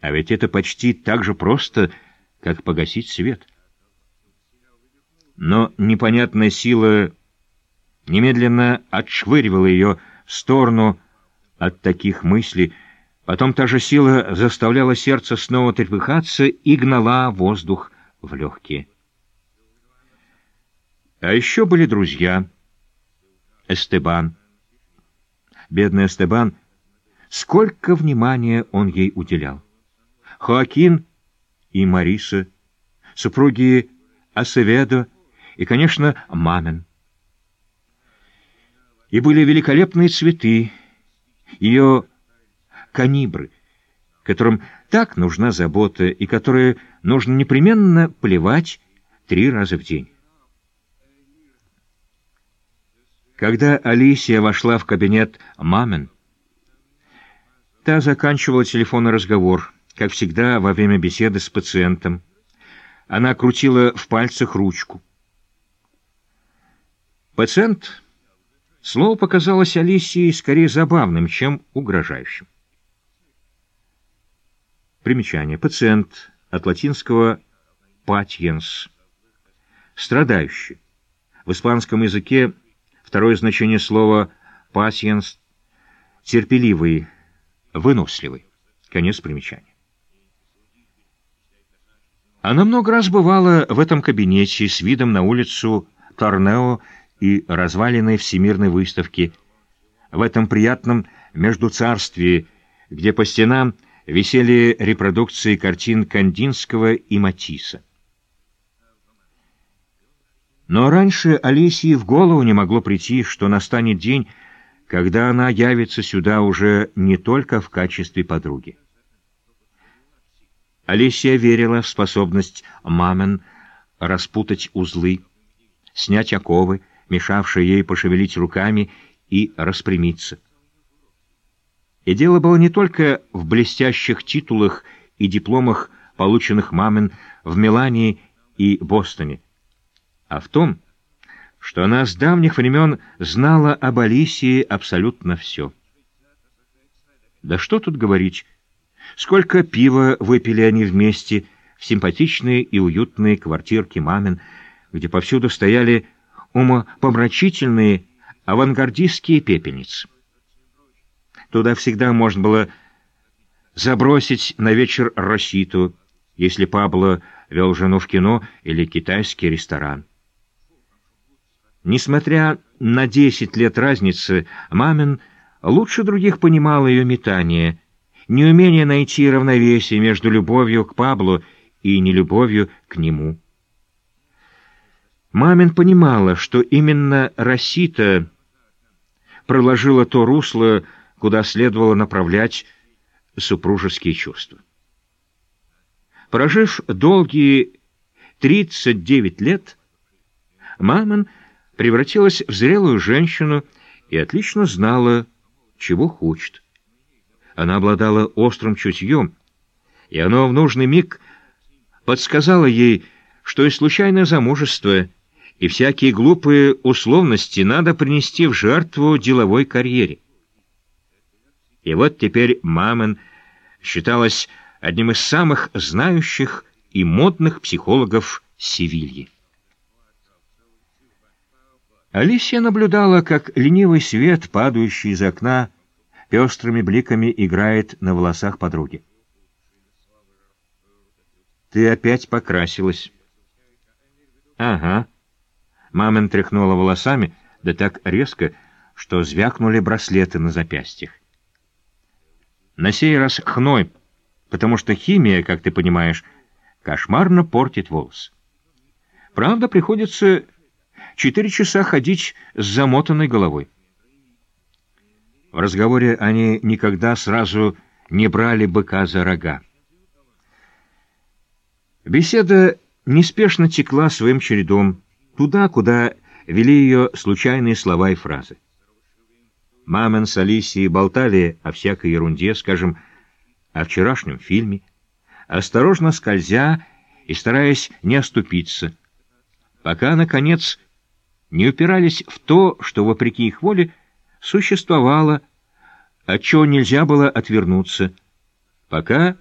А ведь это почти так же просто, как погасить свет. Но непонятная сила немедленно отшвыривала ее в сторону от таких мыслей, потом та же сила заставляла сердце снова трепыхаться и гнала воздух в легкие. А еще были друзья. Эстебан. Бедный Эстебан, сколько внимания он ей уделял. Хоакин и Мариса, супруги Асеведо и, конечно, Мамен. И были великолепные цветы, ее канибры, которым так нужна забота и которые нужно непременно поливать три раза в день. Когда Алисия вошла в кабинет Мамен, та заканчивала телефонный разговор, как всегда во время беседы с пациентом. Она крутила в пальцах ручку. Пациент... Слово показалось Алисии скорее забавным, чем угрожающим. Примечание. Пациент от латинского «patiens» — страдающий. В испанском языке Второе значение слова «patience» — терпеливый, выносливый. Конец примечания. Она много раз бывала в этом кабинете с видом на улицу Торнео и разваленной всемирной выставки, в этом приятном междуцарствии, где по стенам висели репродукции картин Кандинского и Матисса. Но раньше Алисии в голову не могло прийти, что настанет день, когда она явится сюда уже не только в качестве подруги. Алисия верила в способность мамен распутать узлы, снять оковы, мешавшие ей пошевелить руками и распрямиться. И дело было не только в блестящих титулах и дипломах, полученных мамен в Милане и Бостоне, а в том, что она с давних времен знала об Алисии абсолютно все. Да что тут говорить, сколько пива выпили они вместе в симпатичные и уютные квартирки мамин, где повсюду стояли умопомрачительные авангардистские пепельницы. Туда всегда можно было забросить на вечер Роситу, если Пабло вел жену в кино или китайский ресторан. Несмотря на десять лет разницы, Мамин лучше других понимал ее метание, неумение найти равновесие между любовью к Паблу и нелюбовью к нему. Мамин понимала, что именно Росита проложила то русло, куда следовало направлять супружеские чувства. Прожив долгие 39 лет, Мамин превратилась в зрелую женщину и отлично знала, чего хочет. Она обладала острым чутьем, и оно в нужный миг подсказало ей, что и случайное замужество, и всякие глупые условности надо принести в жертву деловой карьере. И вот теперь Мамен считалась одним из самых знающих и модных психологов Севильи. Алисия наблюдала, как ленивый свет, падающий из окна, пестрыми бликами играет на волосах подруги. «Ты опять покрасилась». «Ага». Мамин тряхнула волосами, да так резко, что звякнули браслеты на запястьях. На сей раз хной, потому что химия, как ты понимаешь, кошмарно портит волос. Правда, приходится четыре часа ходить с замотанной головой. В разговоре они никогда сразу не брали быка за рога. Беседа неспешно текла своим чередом, туда, куда вели ее случайные слова и фразы. Мамин с Алисией болтали о всякой ерунде, скажем, о вчерашнем фильме, осторожно скользя и стараясь не оступиться, пока, наконец, не упирались в то, что, вопреки их воле, существовало, от чего нельзя было отвернуться, пока